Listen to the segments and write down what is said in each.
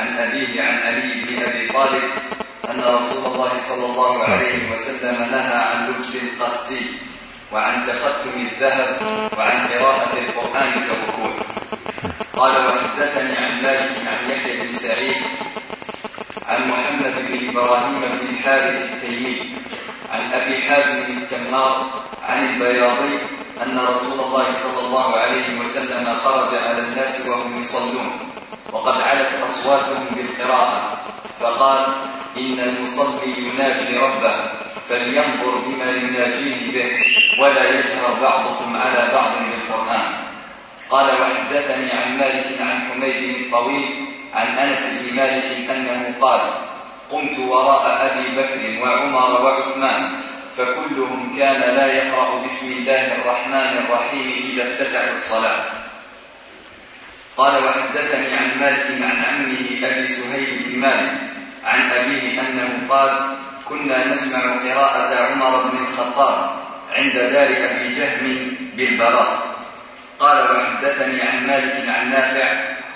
عن أبيه عن علي بن أبي طالب أن رسول الله صلى الله عليه وسلم نهى عن لبس القسي وعن تختم الذهب وعن قراءة القرآن كالركوع. قال وحدثني عن مالك عن يحيى بن سعيد عن محمد بن إبراهيم بن الحارث التيمي عن أبي حازم التمار عن البياضي أن رسول الله صلى الله عليه وسلم خرج على الناس وهم يصلون. وقد علت أصواتهم بالقراءة فقال إن المصلي يناجي ربه فلينظر بما يناجيه به ولا يجهر بعضكم على بعض بالقرآن. قال وحدثني عن مالك عن حميد الطويل عن أنس بن مالك أنه قال قمت وراء أبي بكر وعمر وعثمان فكلهم كان لا يقرأ بسم الله الرحمن الرحيم إذا افتتحوا الصلاة. قال وحدثني عن مالك عن عمه أبي سهيل بن مالك عن أبيه أنه قال كنا نسمع قراءة عمر بن الخطاب عند ذلك في جهم بالبراء. قال وحدثني عن مالك عن نافع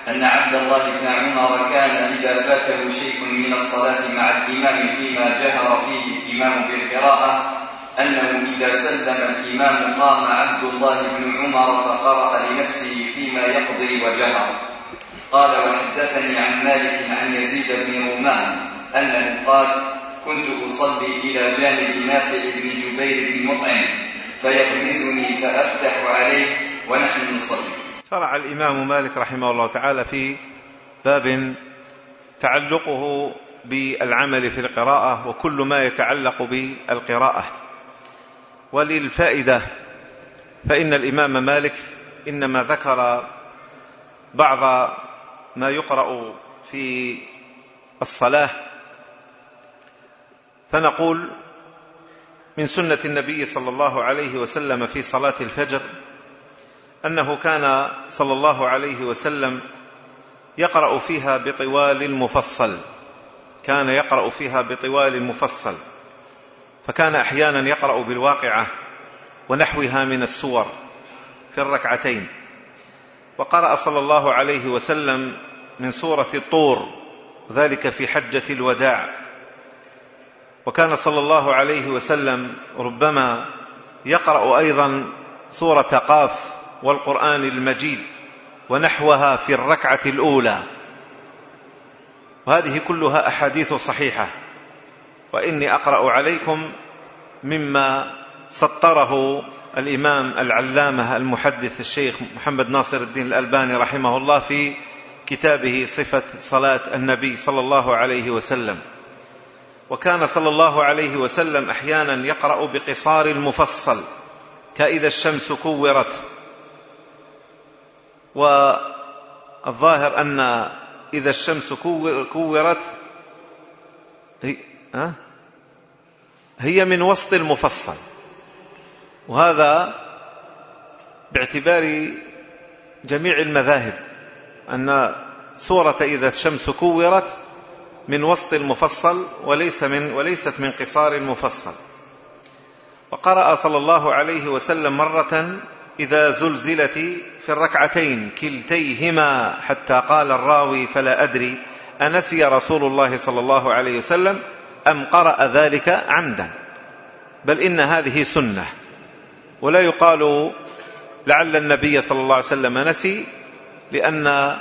أن عبد الله بن عمر كان إذا فاته شيء من الصلاة مع الإمام فيما جهر فيه الإمام بالقراءة أنه إذا سلم الإمام قام عبد الله بن عمر فقرأ لنفسه فيما يقضي وجهر قال وحدثني عن مالك عن يزيد بن رومان أنه قال كنت أصلي إلى جانب نافع بن جبير بن مطعم فيغمزني فأفتح عليه ونحن نصلي. شرع الإمام مالك رحمه الله تعالى في باب تعلقه بالعمل في القراءة وكل ما يتعلق بالقراءة. وللفائدة فإن الإمام مالك إنما ذكر بعض ما يقرأ في الصلاة. فنقول من سنة النبي صلى الله عليه وسلم في صلاة الفجر أنه كان صلى الله عليه وسلم يقرأ فيها بطوال المفصل. كان يقرأ فيها بطوال المفصل. فكان أحيانا يقرأ بالواقعة ونحوها من السور في الركعتين. وقرأ صلى الله عليه وسلم من سورة الطور ذلك في حجة الوداع. وكان صلى الله عليه وسلم ربما يقرأ أيضا سورة قاف والقرآن المجيد ونحوها في الركعة الأولى. وهذه كلها أحاديث صحيحة. وإني أقرأ عليكم مما سطره الإمام العلامة المحدث الشيخ محمد ناصر الدين الألباني رحمه الله في كتابه صفة صلاة النبي صلى الله عليه وسلم. وكان صلى الله عليه وسلم أحيانا يقرأ بقصار المفصل كإذا الشمس كورت. والظاهر أن إذا الشمس كورت ها؟ هي من وسط المفصل. وهذا باعتبار جميع المذاهب أن سورة إذا الشمس كورت من وسط المفصل وليس من وليست من قصار المفصل. وقرأ صلى الله عليه وسلم مرة إذا زلزلت في الركعتين كلتيهما حتى قال الراوي فلا أدري أنسي رسول الله صلى الله عليه وسلم أم قرأ ذلك عمدا. بل إن هذه سنة. ولا يقال لعل النبي صلى الله عليه وسلم نسي لأن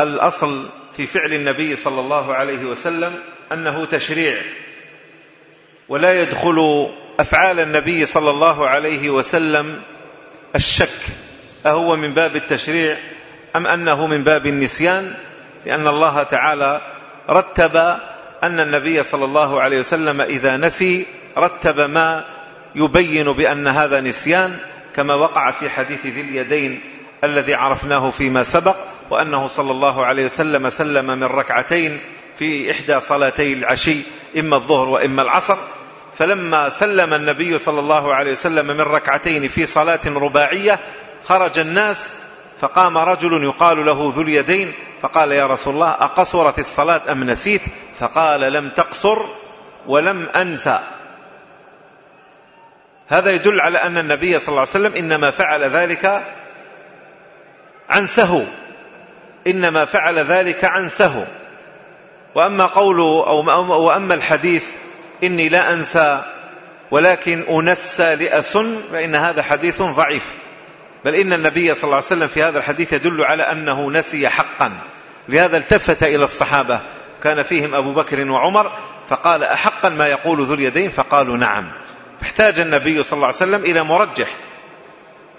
الأصل في فعل النبي صلى الله عليه وسلم أنه تشريع. ولا يدخل أفعال النبي صلى الله عليه وسلم الشك. أهو من باب التشريع أم أنه من باب النسيان؟ لأن الله تعالى رتب أن النبي صلى الله عليه وسلم إذا نسي رتب ما يبين بأن هذا نسيان كما وقع في حديث ذي اليدين الذي عرفناه فيما سبق وأنه صلى الله عليه وسلم سلم من ركعتين في إحدى صلاتي العشي إما الظهر وإما العصر. فلما سلم النبي صلى الله عليه وسلم من ركعتين في صلاة رباعية خرج الناس فقام رجل يقال له ذو اليدين فقال يا رسول الله أقصرت الصلاة أم نسيت؟ فقال لم تقصر ولم أنسى. هذا يدل على أن النبي صلى الله عليه وسلم إنما فعل ذلك عن سهو إنما فعل ذلك عن سهو وأما قوله أو وأما الحديث إني لا أنسى ولكن أنسى لأسن فإن هذا حديث ضعيف. بل إن النبي صلى الله عليه وسلم في هذا الحديث يدل على أنه نسي حقا. لهذا التفت إلى الصحابة. كان فيهم أبو بكر وعمر فقال أحقا ما يقول ذو اليدين؟ فقالوا نعم. احتاج النبي صلى الله عليه وسلم إلى مرجح.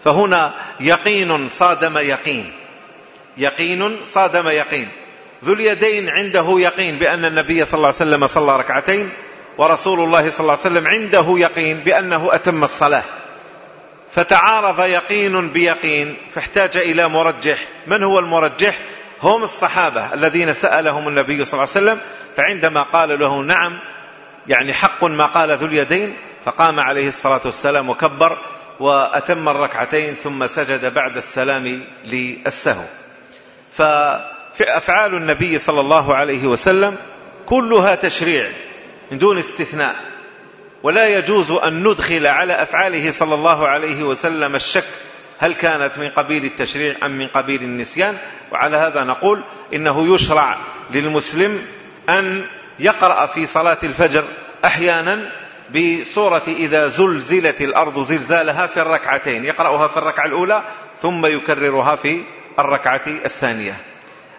فهنا يقين صادم يقين. يقين صادم يقين. ذو اليدين عنده يقين بأن النبي صلى الله عليه وسلم صلى ركعتين ورسول الله صلى الله عليه وسلم عنده يقين بأنه أتم الصلاة. فتعارض يقين بيقين فاحتاج إلى مرجح. من هو المرجح؟ هم الصحابة الذين سألهم النبي صلى الله عليه وسلم فعندما قال له نعم يعني حق ما قال ذو اليدين فقام عليه الصلاة والسلام وكبر وأتم الركعتين ثم سجد بعد السلام للسهو. فأفعال النبي صلى الله عليه وسلم كلها تشريع من دون استثناء. ولا يجوز أن ندخل على أفعاله صلى الله عليه وسلم الشك هل كانت من قبيل التشريع أم من قبيل النسيان. وعلى هذا نقول إنه يشرع للمسلم أن يقرأ في صلاة الفجر أحيانا بصورة إذا زلزلت الأرض زلزالها في الركعتين يقرأها في الركعة الأولى ثم يكررها في الركعة الثانية.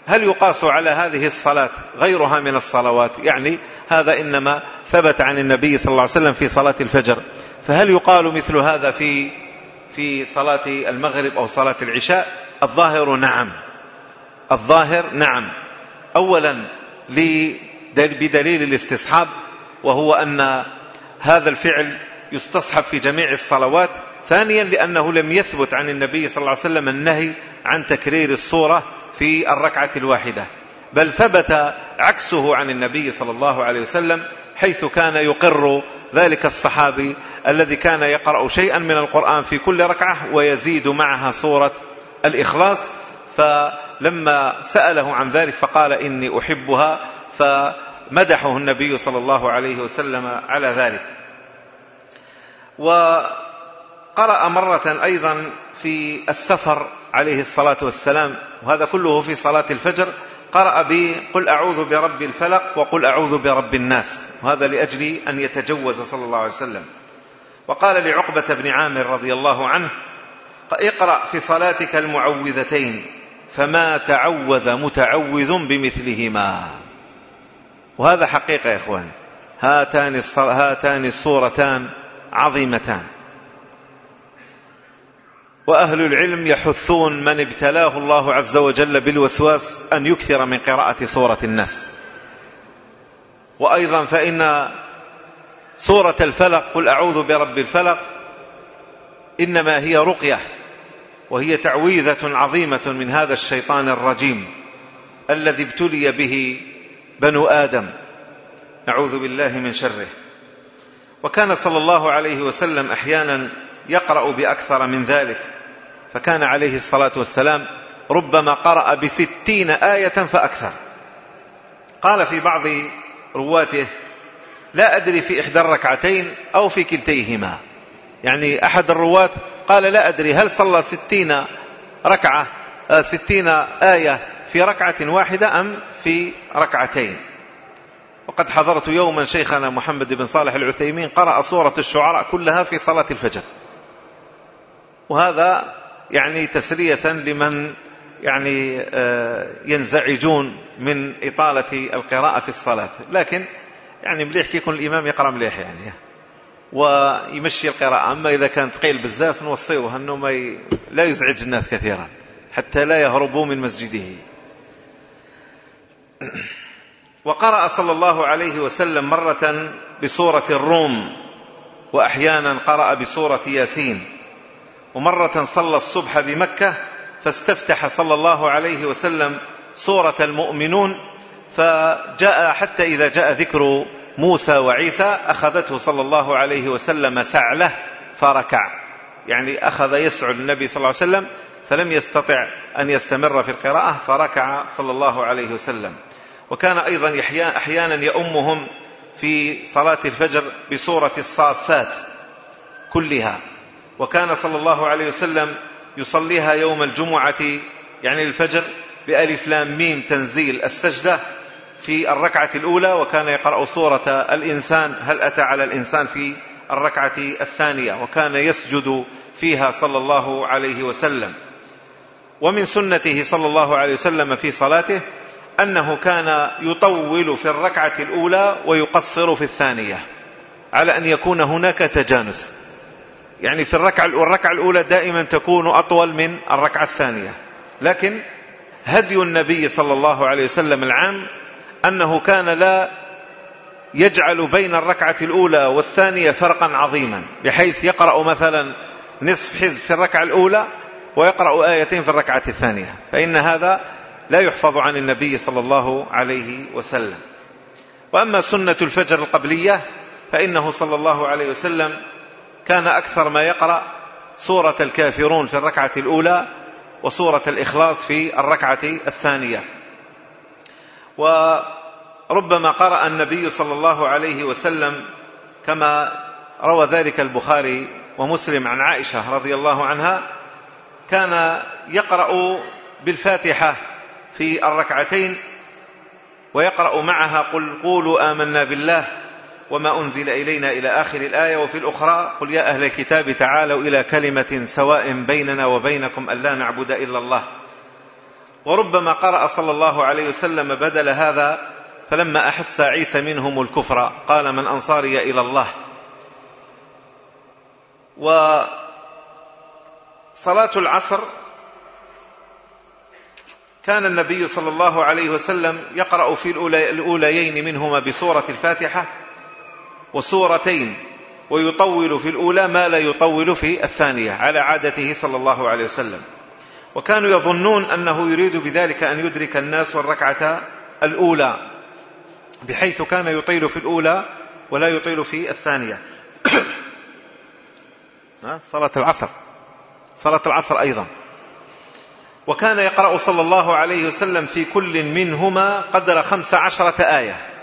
هل يقاس على هذه الصلاة غيرها من الصلوات؟ يعني هذا إنما ثبت عن النبي صلى الله عليه وسلم في صلاة الفجر. فهل يقال مثل هذا في في صلاة المغرب أو صلاة العشاء؟ الظاهر نعم. الظاهر نعم. أولا بدليل الاستصحاب وهو أن هذا الفعل يستصحب في جميع الصلوات. ثانيا لأنه لم يثبت عن النبي صلى الله عليه وسلم النهي عن تكرير الصورة في الركعة الواحدة. بل ثبت عكسه عن النبي صلى الله عليه وسلم حيث كان يقر ذلك الصحابي الذي كان يقرأ شيئا من القرآن في كل ركعة ويزيد معها صورة الإخلاص. فلما سأله عن ذلك فقال إني أحبها فمدحه النبي صلى الله عليه وسلم على ذلك. وقرأ مرة أيضا في السفر عليه الصلاة والسلام وهذا كله في صلاة الفجر قرأ بقل أعوذ برب الفلق وقل أعوذ برب الناس. وهذا لأجل أن يتجوز صلى الله عليه وسلم. وقال لعقبة بن عامر رضي الله عنه اقرأ في صلاتك المعوذتين فما تعوذ متعوذ بمثلهما. وهذا حقيقة يا إخوان. هاتان, هاتان الصورتان عظيمتان. وأهل العلم يحثون من ابتلاه الله عز وجل بالوسواس أن يكثر من قراءة سورة الناس. وأيضا فإن سورة الفلق قل أعوذ برب الفلق إنما هي رقية وهي تعويذة عظيمة من هذا الشيطان الرجيم الذي ابتلي به بنو آدم. نعوذ بالله من شره. وكان صلى الله عليه وسلم أحيانا يقرأ بأكثر من ذلك. فكان عليه الصلاة والسلام ربما قرأ بستين آية فأكثر. قال في بعض رواته لا أدري في إحدى الركعتين أو في كلتيهما. يعني أحد الرواة قال لا أدري هل صلى ستين ركعة آه، ستين آية في ركعة واحدة أم في ركعتين. وقد حضرت يوما شيخنا محمد بن صالح العثيمين قرأ صورة الشعراء كلها في صلاة الفجر. وهذا يعني تسلية لمن يعني آه، ينزعجون من إطالة القراءة في الصلاة. لكن يعني مليح يكون الإمام يقرأ مليح يعني ويمشي القراءة. أما إذا كانت قيل بزاف نوصيه أنه ما ي... لا يزعج الناس كثيرا حتى لا يهربوا من مسجده. وقرأ صلى الله عليه وسلم مرة بسورة الروم وأحيانا قرأ بسورة ياسين. ومرة صلى الصبح بمكة فاستفتح صلى الله عليه وسلم سورة المؤمنون فجاء حتى إذا جاء ذكر موسى وعيسى أخذته صلى الله عليه وسلم سعله فركع. يعني أخذ يسعل النبي صلى الله عليه وسلم فلم يستطع أن يستمر في القراءة فركع صلى الله عليه وسلم. وكان أيضا أحيانا يأمهم في صلاة الفجر بسورة الصافات كلها. وكان صلى الله عليه وسلم يصليها يوم الجمعة يعني الفجر بألف لام ميم تنزيل السجدة في الركعة الأولى وكان يقرأ سورة الإنسان هل أتى على الإنسان في الركعة الثانية وكان يسجد فيها صلى الله عليه وسلم. ومن سنته صلى الله عليه وسلم في صلاته أنه كان يطول في الركعة الأولى ويقصر في الثانية على أن يكون هناك تجانس. يعني في الركعة والركعة الأولى دائما تكون أطول من الركعة الثانية. لكن هدي النبي صلى الله عليه وسلم العام أنه كان لا يجعل بين الركعة الأولى والثانية فرقا عظيما بحيث يقرأ مثلا نصف حزب في الركعة الأولى ويقرأ آيتين في الركعة الثانية. فإن هذا لا يحفظ عن النبي صلى الله عليه وسلم. وأما سنة الفجر القبلية فإنه صلى الله عليه وسلم كان أكثر ما يقرأ سورة الكافرون في الركعة الأولى وسورة الإخلاص في الركعة الثانية. وربما قرأ النبي صلى الله عليه وسلم كما روى ذلك البخاري ومسلم عن عائشة رضي الله عنها كان يقرأ بالفاتحة في الركعتين ويقرأ معها قل قولوا آمنا بالله وما أنزل إلينا إلى آخر الآية وفي الأخرى قل يا أهل الكتاب تعالوا إلى كلمة سواء بيننا وبينكم ألا نعبد إلا الله. وربما قرأ صلى الله عليه وسلم بدل هذا فلما أحس عيسى منهم الكفر قال من أنصاري إلى الله. وصلاة العصر كان النبي صلى الله عليه وسلم يقرأ في الأوليين منهما بسورة الفاتحة وسورتين ويطول في الأولى ما لا يطول في الثانية على عادته صلى الله عليه وسلم. وكانوا يظنون أنه يريد بذلك أن يدرك الناس الركعة الأولى بحيث كان يطيل في الأولى ولا يطيل في الثانية. صلاة العصر صلاة العصر أيضا. وكان يقرأ صلى الله عليه وسلم في كل منهما قدر خمس عشرة آية.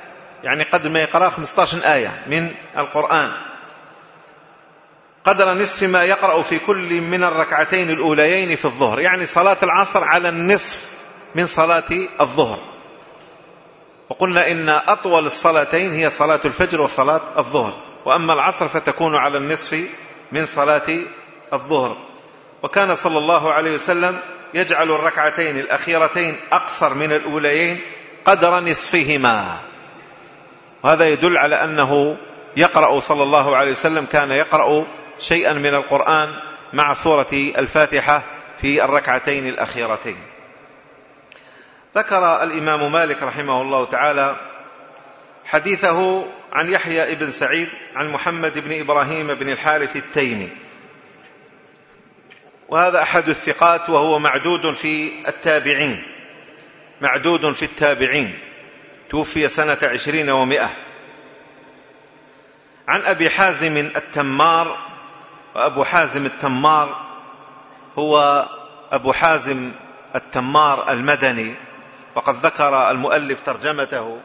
يعني قد ما يقرأ 15 آية من القرآن. قدر نصف ما يقرأ في كل من الركعتين الأوليين في الظهر. يعني صلاة العصر على النصف من صلاة الظهر. وقلنا إن أطول الصلاتين هي صلاة الفجر وصلاة الظهر. وأما العصر فتكون على النصف من صلاة الظهر. وكان صلى الله عليه وسلم يجعل الركعتين الأخيرتين أقصر من الأوليين قدر نصفهما. وهذا يدل على أنه يقرأ صلى الله عليه وسلم كان يقرأ شيئا من القرآن مع سورة الفاتحة في الركعتين الأخيرتين. ذكر الإمام مالك رحمه الله تعالى حديثه عن يحيى بن سعيد عن محمد بن إبراهيم بن الحارث التيمي. وهذا أحد الثقات وهو معدود في التابعين. معدود في التابعين. توفي سنة عشرين ومئة. عن أبي حازم التمار وأبو حازم التمار هو أبو حازم التمار المدني وقد ذكر المؤلف ترجمته.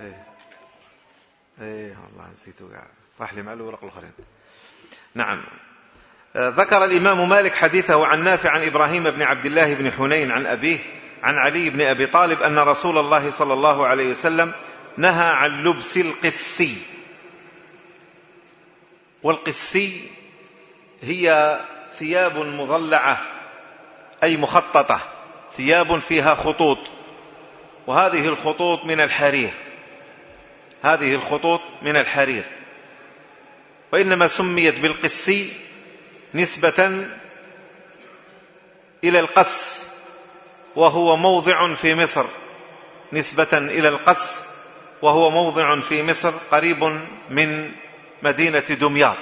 إيه. إيه والله نسيته راح لي مع الورق الاخرين نعم. آه، ذكر الإمام مالك حديثه عن نافع عن إبراهيم بن عبد الله بن حنين عن أبيه عن علي بن أبي طالب أن رسول الله صلى الله عليه وسلم نهى عن لبس القسي. والقسي هي ثياب مضلعة أي مخططة ثياب فيها خطوط. وهذه الخطوط من الحرير. هذه الخطوط من الحرير. وإنما سميت بالقسي نسبة إلى القس. وهو موضع في مصر نسبة إلى القس وهو موضع في مصر قريب من مدينة دمياط.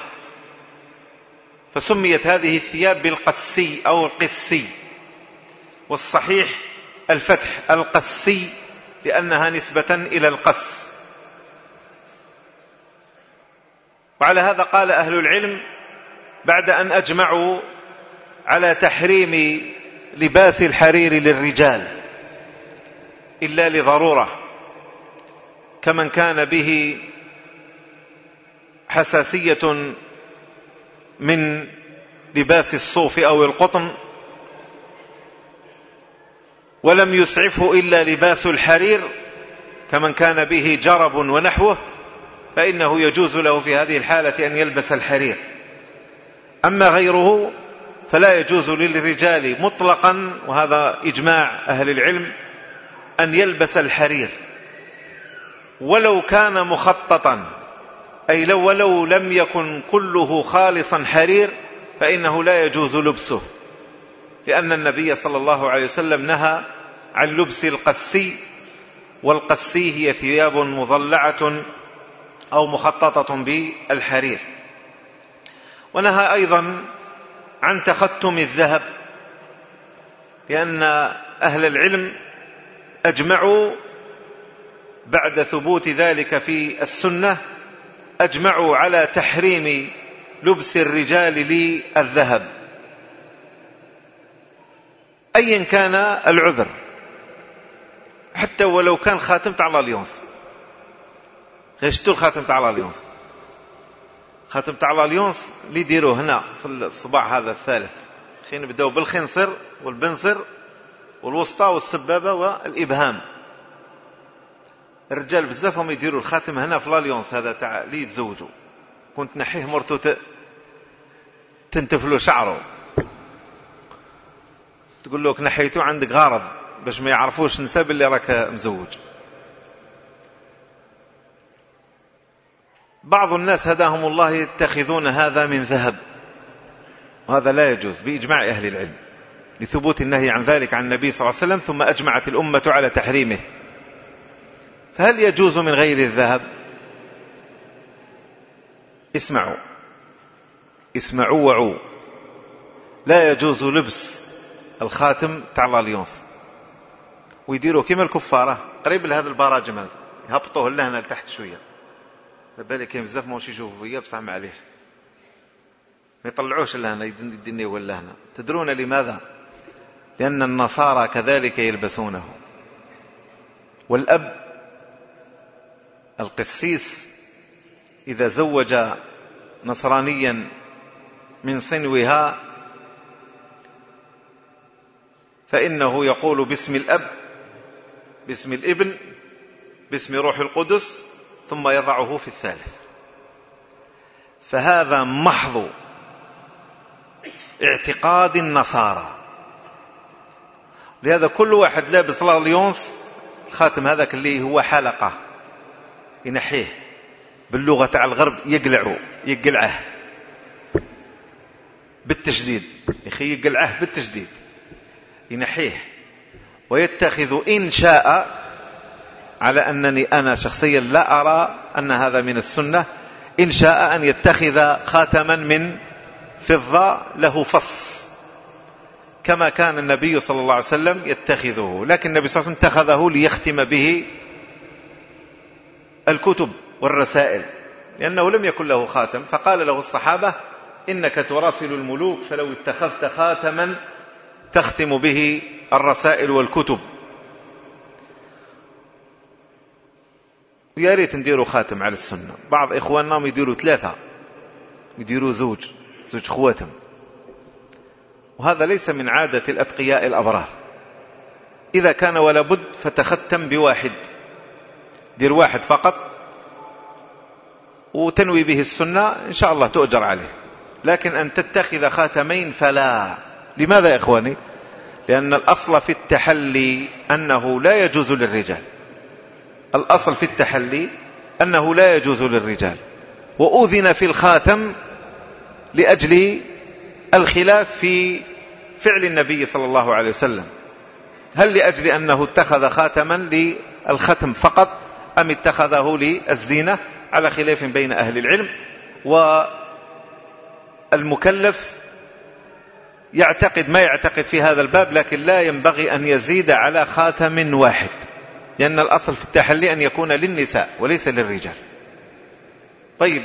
فسميت هذه الثياب بالقسي أو القسي والصحيح الفتح القسي لأنها نسبة إلى القس. وعلى هذا قال أهل العلم بعد أن أجمعوا على تحريم لباس الحرير للرجال إلا لضرورة كمن كان به حساسية من لباس الصوف أو القطن ولم يسعفه إلا لباس الحرير كمن كان به جرب ونحوه فإنه يجوز له في هذه الحالة أن يلبس الحرير. أما غيره فلا يجوز للرجال مطلقا وهذا إجماع أهل العلم أن يلبس الحرير. ولو كان مخططا أي لو ولو لم يكن كله خالصا حرير فإنه لا يجوز لبسه. لأن النبي صلى الله عليه وسلم نهى عن لبس القسي والقسي هي ثياب مضلعة أو مخططة بالحرير. ونهى أيضا عن تختم الذهب لأن أهل العلم أجمعوا بعد ثبوت ذلك في السنة أجمعوا على تحريم لبس الرجال للذهب. أيا كان العذر حتى ولو كان خاتم على لاليونس غشتوا الخاتم على لاليونس خاتم تاع لاليونس اللي يديروه هنا في الصباع هذا الثالث. خلينا نبداو بالخنصر والبنصر والوسطى والسبابة والإبهام. الرجال بزاف هم يديروا الخاتم هنا في لاليونس هذا تاع اللي يتزوجوا. كنت نحيه مرته ت... تنتفلو شعره. تقول لك نحيته عندك غرض باش ما يعرفوش نسب اللي راك مزوج. بعض الناس هداهم الله يتخذون هذا من ذهب. وهذا لا يجوز بإجماع أهل العلم لثبوت النهي عن ذلك عن النبي صلى الله عليه وسلم ثم أجمعت الأمة على تحريمه. فهل يجوز من غير الذهب؟ اسمعوا اسمعوا وعوا. لا يجوز لبس الخاتم تاع لاليونس. ويديروا كما الكفارة. قريب لهذا البراجم هذا. يهبطوه اللهنة لتحت شوية. بالك كاين بزاف ماشي يشوفوا فيا بصح معليش ما يطلعوش لهنا يديني ولا هنا تدرون لماذا؟ لأن النصارى كذلك يلبسونه. والأب القسيس إذا زوج نصرانيا من صنوها فإنه يقول باسم الأب باسم الإبن باسم روح القدس ثم يضعه في الثالث. فهذا محض اعتقاد النصارى. لهذا كل واحد لابس لاليونس الخاتم هذاك اللي هو حلقة ينحيه باللغة تاع الغرب يقلعه يقلعه بالتجديد. يخي يقلعه بالتجديد. ينحيه. ويتخذ إن شاء على أنني أنا شخصيا لا أرى أن هذا من السنة. إن شاء أن يتخذ خاتما من فضة له فص. كما كان النبي صلى الله عليه وسلم يتخذه. لكن النبي صلى الله عليه وسلم اتخذه ليختم به الكتب والرسائل. لأنه لم يكن له خاتم. فقال له الصحابة إنك تراسل الملوك فلو اتخذت خاتما تختم به الرسائل والكتب. ويا ريت نديروا خاتم على السنة. بعض إخواننا يديروا ثلاثة. يديروا زوج. زوج خواتم. وهذا ليس من عادة الأتقياء الأبرار. إذا كان ولا بد فتختم بواحد. دير واحد فقط وتنوي به السنة. إن شاء الله تؤجر عليه. لكن أن تتخذ خاتمين فلا. لماذا يا إخواني؟ لأن الأصل في التحلي أنه لا يجوز للرجال. الأصل في التحلي أنه لا يجوز للرجال. وأذن في الخاتم لأجل الخلاف في فعل النبي صلى الله عليه وسلم. هل لأجل أنه اتخذ خاتما للختم فقط أم اتخذه للزينة على خلاف بين أهل العلم؟ والمكلف يعتقد ما يعتقد في هذا الباب لكن لا ينبغي أن يزيد على خاتم واحد. لأن الأصل في التحلي أن يكون للنساء وليس للرجال. طيب.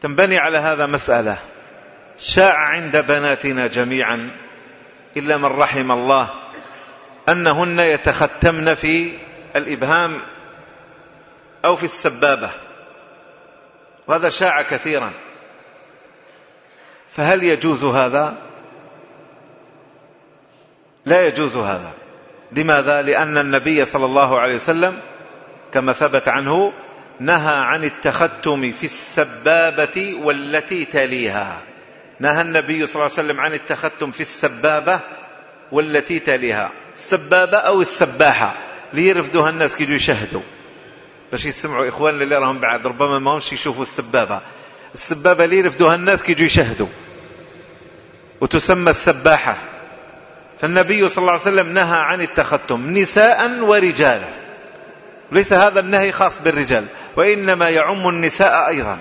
تنبني على هذا مسألة. شاع عند بناتنا جميعا إلا من رحم الله أنهن يتختمن في الإبهام أو في السبابة. وهذا شاع كثيرا. فهل يجوز هذا؟ لا يجوز هذا. لماذا؟ لأن النبي صلى الله عليه وسلم كما ثبت عنه نهى عن التختم في السبابة والتي تليها. نهى النبي صلى الله عليه وسلم عن التختم في السبابة والتي تليها. السبابة أو السباحة. ليرفدوها الناس كيجوا يشاهدوا. باش يسمعوا إخواننا اللي راهم بعد. ربما ما همش يشوفوا السبابة. السبابة ليرفدوها الناس كيجوا يشاهدوا. وتسمى السباحة. فالنبي صلى الله عليه وسلم نهى عن التختم نساء ورجالا ليس هذا النهي خاص بالرجال وإنما يعم النساء أيضا.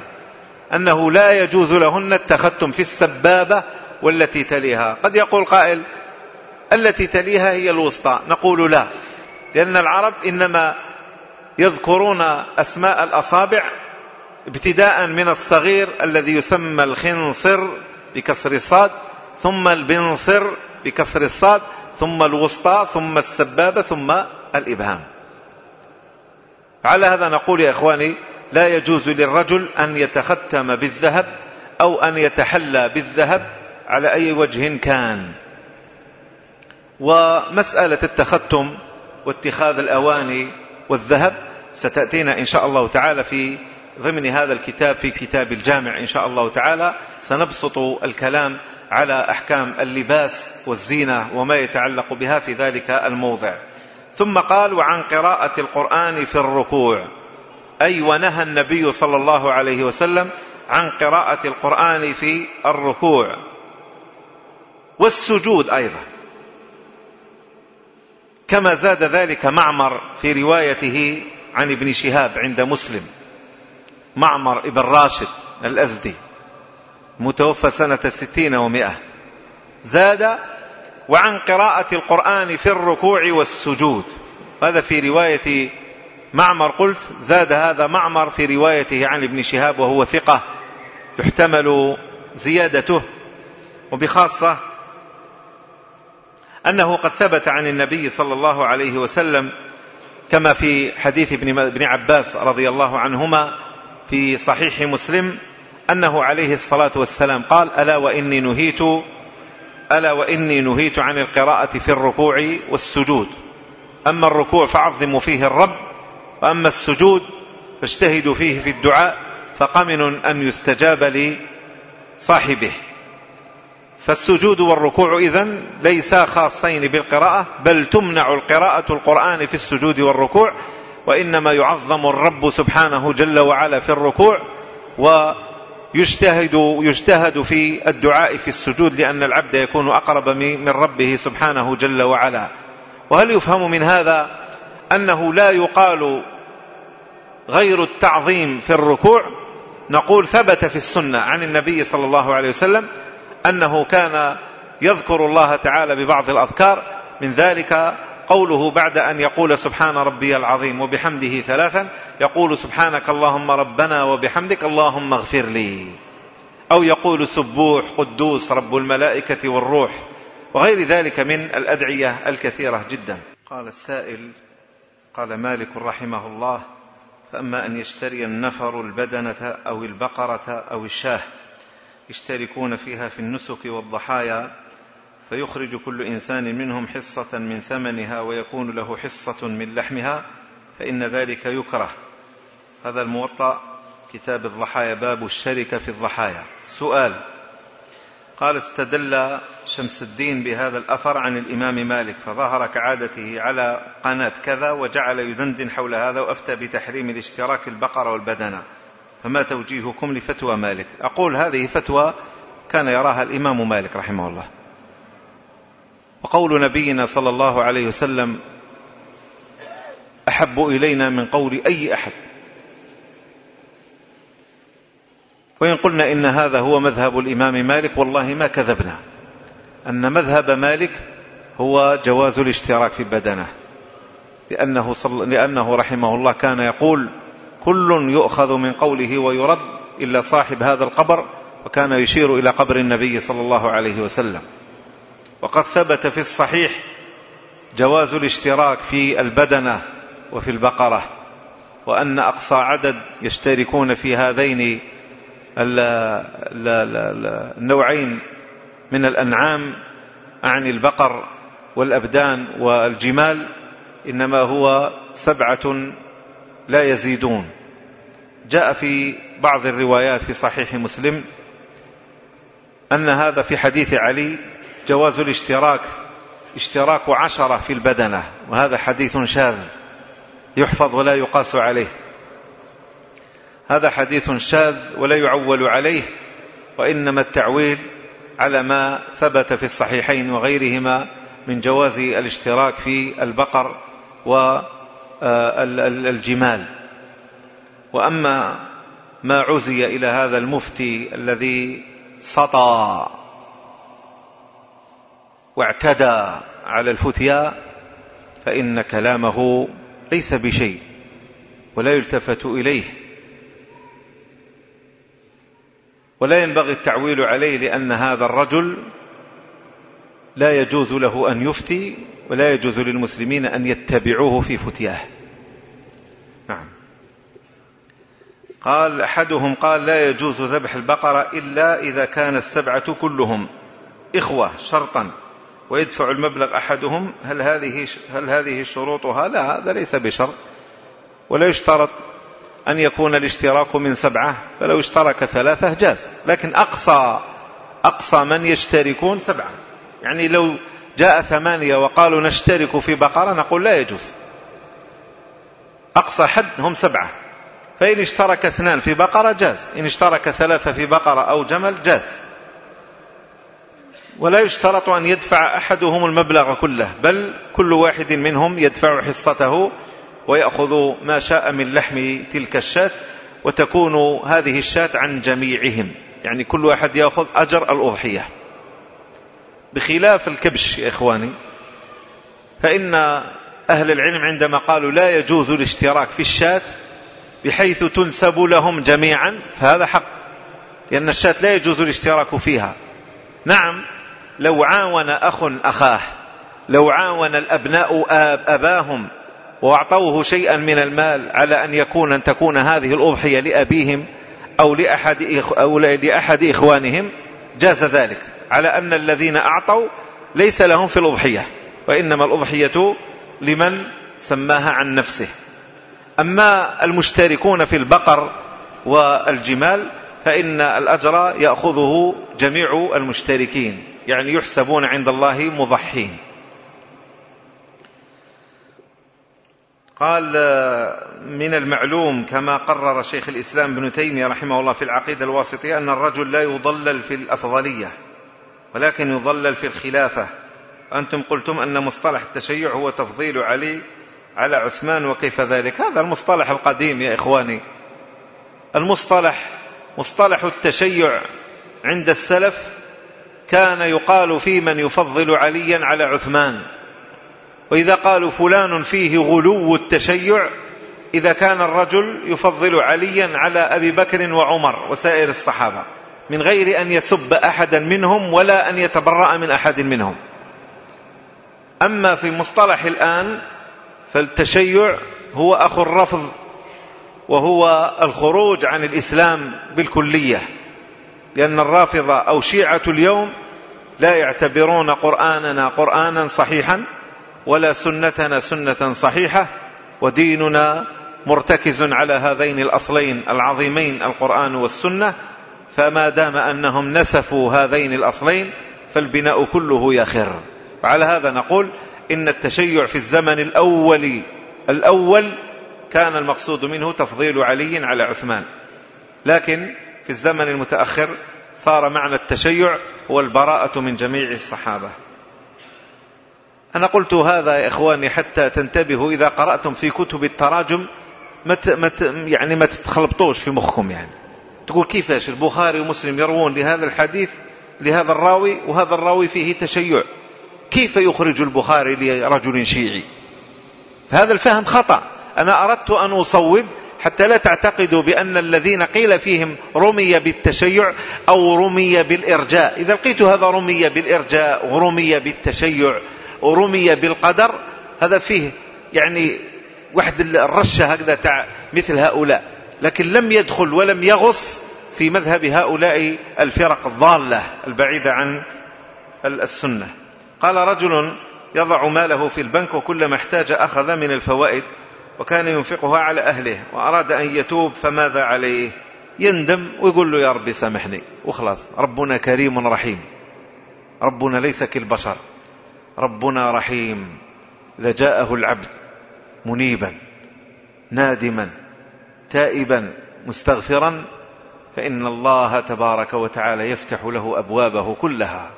أنه لا يجوز لهن التختم في السبابة والتي تليها. قد يقول قائل التي تليها هي الوسطى. نقول لا لأن العرب إنما يذكرون أسماء الأصابع ابتداء من الصغير الذي يسمى الخنصر بكسر الصاد ثم البنصر بكسر الصاد ثم الوسطى ثم السبابة ثم الإبهام. على هذا نقول يا إخواني لا يجوز للرجل أن يتختم بالذهب أو أن يتحلى بالذهب على أي وجه كان. ومسألة التختم واتخاذ الأواني والذهب ستأتينا إن شاء الله تعالى في ضمن هذا الكتاب في كتاب الجامع إن شاء الله تعالى. سنبسط الكلام على أحكام اللباس والزينة وما يتعلق بها في ذلك الموضع. ثم قال وعن قراءة القرآن في الركوع. أي ونهى النبي صلى الله عليه وسلم عن قراءة القرآن في الركوع. والسجود أيضا. كما زاد ذلك معمر في روايته عن ابن شهاب عند مسلم. معمر ابن راشد الأزدي. متوفى سنة ستين ومئة زاد وعن قراءة القرآن في الركوع والسجود. هذا في رواية معمر. قلت زاد هذا معمر في روايته عن ابن شهاب وهو ثقة. يحتمل زيادته. وبخاصة أنه قد ثبت عن النبي صلى الله عليه وسلم كما في حديث ابن عباس رضي الله عنهما في صحيح مسلم أنه عليه الصلاة والسلام قال ألا وإني نهيت ألا وإني نهيت عن القراءة في الركوع والسجود. أما الركوع فعظموا فيه الرب وأما السجود فاجتهدوا فيه في الدعاء فقمن أن يستجاب لصاحبه. فالسجود والركوع إذا ليسا خاصين بالقراءة بل تمنع القراءة القرآن في السجود والركوع وإنما يعظم الرب سبحانه جل وعلا في الركوع والركوع يجتهد يجتهد في الدعاء في السجود لأن العبد يكون أقرب من ربه سبحانه جل وعلا. وهل يفهم من هذا أنه لا يقال غير التعظيم في الركوع؟ نقول ثبت في السنة عن النبي صلى الله عليه وسلم أنه كان يذكر الله تعالى ببعض الأذكار من ذلك قوله بعد أن يقول سبحان ربي العظيم وبحمده ثلاثا يقول سبحانك اللهم ربنا وبحمدك اللهم اغفر لي. أو يقول سبوح قدوس رب الملائكة والروح وغير ذلك من الأدعية الكثيرة جدا. قال السائل قال مالك رحمه الله فأما أن يشتري النفر البدنة أو البقرة أو الشاه يشتركون فيها في النسك والضحايا فيخرج كل إنسان منهم حصة من ثمنها ويكون له حصة من لحمها فإن ذلك يكره. هذا الموطأ كتاب الضحايا باب الشركة في الضحايا. سؤال قال استدل شمس الدين بهذا الأثر عن الإمام مالك فظهر كعادته على قناة كذا وجعل يدندن حول هذا وأفتى بتحريم الاشتراك في البقرة والبدنة فما توجيهكم لفتوى مالك؟ أقول هذه فتوى كان يراها الإمام مالك رحمه الله. وقول نبينا صلى الله عليه وسلم أحب إلينا من قول أي أحد. وإن قلنا إن هذا هو مذهب الإمام مالك والله ما كذبنا. أن مذهب مالك هو جواز الاشتراك في بدنه. لأنه, صل... لأنه رحمه الله كان يقول كل يؤخذ من قوله ويرد إلا صاحب هذا القبر وكان يشير إلى قبر النبي صلى الله عليه وسلم. وقد ثبت في الصحيح جواز الاشتراك في البدنة وفي البقرة وأن أقصى عدد يشتركون في هذين النوعين من الأنعام عن البقر والأبدان والجمال إنما هو سبعة لا يزيدون. جاء في بعض الروايات في صحيح مسلم أن هذا في حديث علي جواز الاشتراك اشتراك عشرة في البدنة وهذا حديث شاذ يحفظ ولا يقاس عليه. هذا حديث شاذ ولا يعول عليه وإنما التعويل على ما ثبت في الصحيحين وغيرهما من جواز الاشتراك في البقر والجمال آه، وأما ما عزي إلى هذا المفتي الذي سطى واعتدى على الفتيا فإن كلامه ليس بشيء ولا يلتفت إليه. ولا ينبغي التعويل عليه لأن هذا الرجل لا يجوز له أن يفتي ولا يجوز للمسلمين أن يتبعوه في فتياه. نعم. قال أحدهم قال لا يجوز ذبح البقرة إلا إذا كان السبعة كلهم إخوة شرطا. ويدفع المبلغ أحدهم هل هذه هل هذه شروطها؟ لا هذا ليس بشرط. ولا يشترط أن يكون الاشتراك من سبعة فلو اشترك ثلاثة جاز. لكن أقصى أقصى من يشتركون سبعة. يعني لو جاء ثمانية وقالوا نشترك في بقرة نقول لا يجوز. أقصى حد هم سبعة. فإن اشترك اثنان في بقرة جاز. إن اشترك ثلاثة في بقرة أو جمل جاز. ولا يشترط أن يدفع أحدهم المبلغ كله بل كل واحد منهم يدفع حصته ويأخذ ما شاء من لحم تلك الشاة وتكون هذه الشاة عن جميعهم. يعني كل واحد يأخذ أجر الأضحية. بخلاف الكبش يا إخواني فإن أهل العلم عندما قالوا لا يجوز الاشتراك في الشاة بحيث تنسب لهم جميعا فهذا حق لأن الشاة لا يجوز الاشتراك فيها. نعم لو عاون أخ أخاه لو عاون الأبناء آب أباهم وأعطوه شيئا من المال على أن يكون أن تكون هذه الأضحية لأبيهم أو لأحد, أو لأحد إخوانهم جاز ذلك. على أن الذين أعطوا ليس لهم في الأضحية وإنما الأضحية لمن سماها عن نفسه. أما المشتركون في البقر والجمال فإن الأجر يأخذه جميع المشتركين. يعني يحسبون عند الله مضحين. قال من المعلوم كما قرر شيخ الإسلام ابن تيمية رحمه الله في العقيدة الواسطية أن الرجل لا يضلل في الأفضلية ولكن يضلل في الخلافة. أنتم قلتم أن مصطلح التشيع هو تفضيل علي على عثمان وكيف ذلك. هذا المصطلح القديم يا إخواني. المصطلح مصطلح التشيع عند السلف كان يقال في من يفضل عليا على عثمان. وإذا قالوا فلان فيه غلو التشيع إذا كان الرجل يفضل عليا على أبي بكر وعمر وسائر الصحابة من غير أن يسب أحدا منهم ولا أن يتبرأ من أحد منهم. أما في مصطلح الآن فالتشيع هو أخو الرفض وهو الخروج عن الإسلام بالكلية لأن الرافضة أو شيعة اليوم لا يعتبرون قرآننا قرآنا صحيحا ولا سنتنا سنة صحيحة وديننا مرتكز على هذين الأصلين العظيمين القرآن والسنة فما دام أنهم نسفوا هذين الأصلين فالبناء كله يخر. وعلى هذا نقول إن التشيع في الزمن الأول الأول كان المقصود منه تفضيل علي على عثمان. لكن في الزمن المتأخر صار معنى التشيع هو البراءة من جميع الصحابة. أنا قلت هذا يا إخواني حتى تنتبهوا إذا قرأتم في كتب التراجم ما مت يعني ما تتخلبطوش في مخكم يعني. تقول كيفاش البخاري ومسلم يروون لهذا الحديث لهذا الراوي وهذا الراوي فيه تشيع. كيف يخرج البخاري لرجل شيعي؟ هذا الفهم خطأ. أنا أردت أن أصوب حتى لا تعتقدوا بأن الذين قيل فيهم رمي بالتشيع أو رمي بالإرجاء. إذا لقيت هذا رمي بالإرجاء ورمي بالتشيع ورمي بالقدر هذا فيه يعني واحد الرشة هكذا تاع مثل هؤلاء. لكن لم يدخل ولم يغص في مذهب هؤلاء الفرق الضالة البعيدة عن السنة. قال رجل يضع ماله في البنك وكلما احتاج أخذ من الفوائد وكان ينفقها على أهله وأراد أن يتوب فماذا عليه؟ يندم ويقول له يا ربي سامحني. وخلاص ربنا كريم رحيم. ربنا ليس كالبشر. ربنا رحيم. إذا جاءه العبد منيبا نادما تائبا مستغفرا فإن الله تبارك وتعالى يفتح له أبوابه كلها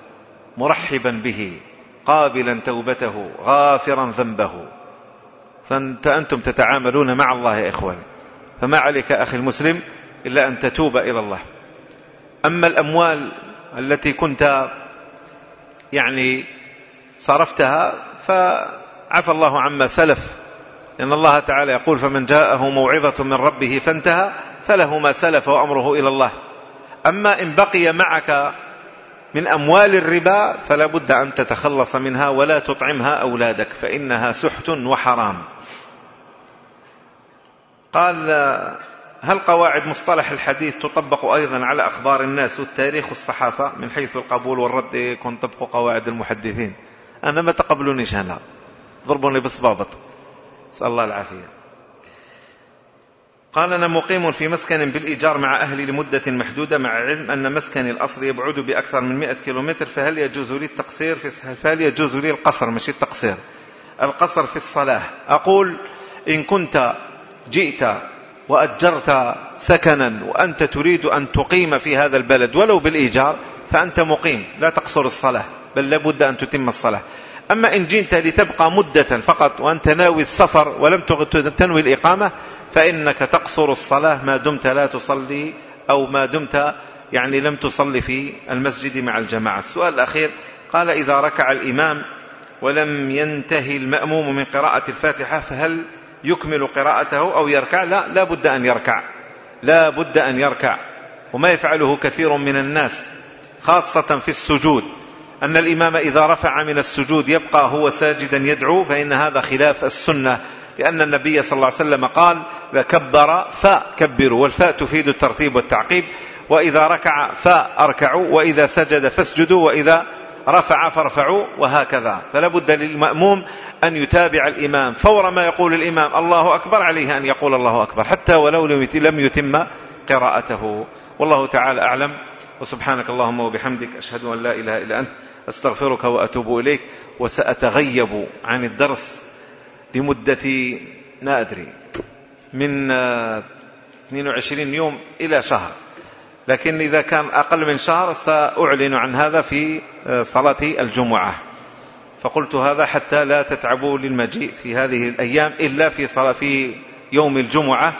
مرحبا به قابلا توبته غافرا ذنبه. فأنتم تتعاملون مع الله يا إخوان. فما عليك أخي المسلم إلا أن تتوب إلى الله. أما الأموال التي كنت يعني صرفتها فعفى الله عما سلف. لأن الله تعالى يقول فمن جاءه موعظة من ربه فانتهى فله ما سلف وأمره إلى الله. أما إن بقي معك من أموال الربا فلا بد أن تتخلص منها ولا تطعمها أولادك فإنها سحت وحرام. قال هل قواعد مصطلح الحديث تطبق أيضا على أخبار الناس والتاريخ والصحافة؟ من حيث القبول والرد يكون طبق قواعد المحدثين. أنا ما تقبلونيش هنا ضربوني بصبابط. سأل الله العافية. قال أنا مقيم في مسكن بالإيجار مع أهلي لمدة محدودة مع علم أن مسكني الأصلي يبعد بأكثر من 100 كيلومتر فهل يجوز لي التقصير في فهل يجوز لي القصر؟ مش التقصير. القصر في الصلاة. أقول إن كنت جئت وأجرت سكنا وأنت تريد أن تقيم في هذا البلد ولو بالإيجار فأنت مقيم. لا تقصر الصلاة بل لابد أن تتم الصلاة. أما إن جئت لتبقى مدة فقط وأنت ناوي السفر ولم تنوي الإقامة فإنك تقصر الصلاة ما دمت لا تصلي أو ما دمت يعني لم تصلي في المسجد مع الجماعة. السؤال الأخير قال إذا ركع الإمام ولم ينتهي المأموم من قراءة الفاتحة فهل يكمل قراءته أو يركع؟ لا لا بد أن يركع. لا بد أن يركع. وما يفعله كثير من الناس خاصة في السجود. أن الإمام إذا رفع من السجود يبقى هو ساجدا يدعو فإن هذا خلاف السنة. لأن النبي صلى الله عليه وسلم قال وكبر فكبروا والفاء تفيد الترتيب والتعقيب وإذا ركع فأركعوا وإذا سجد فاسجدوا وإذا رفع فارفعوا وهكذا فلا بد للمأموم أن يتابع الإمام فور ما يقول الإمام الله أكبر عليه أن يقول الله أكبر حتى ولو لم يتم قراءته والله تعالى أعلم وسبحانك اللهم وبحمدك أشهد أن لا إله إلا أنت أستغفرك وأتوب إليك وسأتغيب عن الدرس لمدة لا أدري من آه، 22 يوم إلى شهر. لكن إذا كان أقل من شهر سأعلن عن هذا في آه، صلاة الجمعة. فقلت هذا حتى لا تتعبوا للمجيء في هذه الأيام إلا في صلاة في يوم الجمعة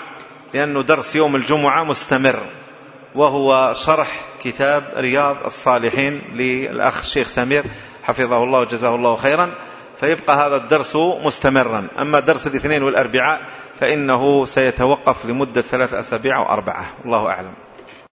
لأنه درس يوم الجمعة مستمر. وهو شرح كتاب رياض الصالحين للأخ الشيخ سمير حفظه الله وجزاه الله خيرا. فيبقى هذا الدرس مستمرا. أما درس الاثنين والأربعاء فإنه سيتوقف لمدة ثلاث أسابيع أو أربعة أعلم.